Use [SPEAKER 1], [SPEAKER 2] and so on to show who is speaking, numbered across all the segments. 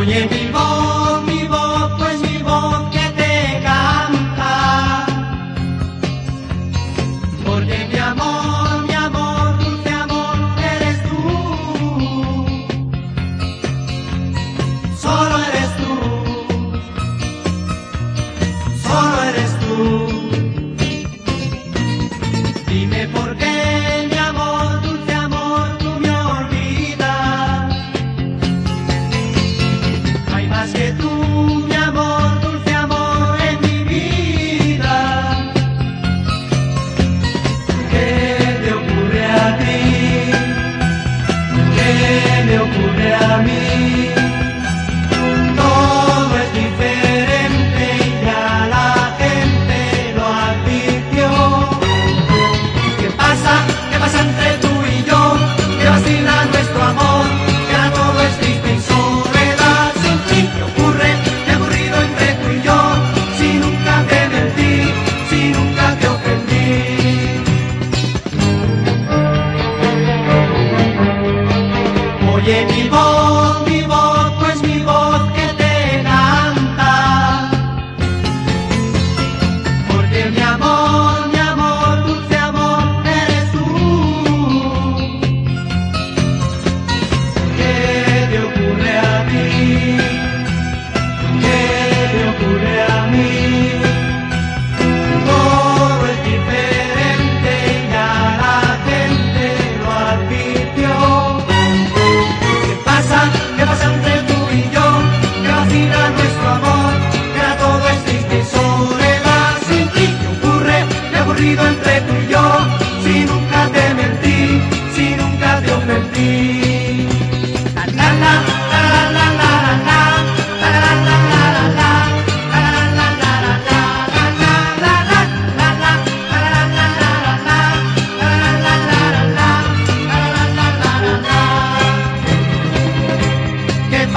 [SPEAKER 1] Oye mi voz, mi voz, pues mi voz que te canta. Porque mi amor, mi amor, dulce amor, eres tú. Solo eres tú. Solo eres tú.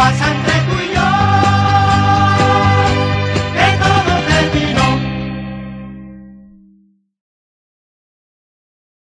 [SPEAKER 1] pasan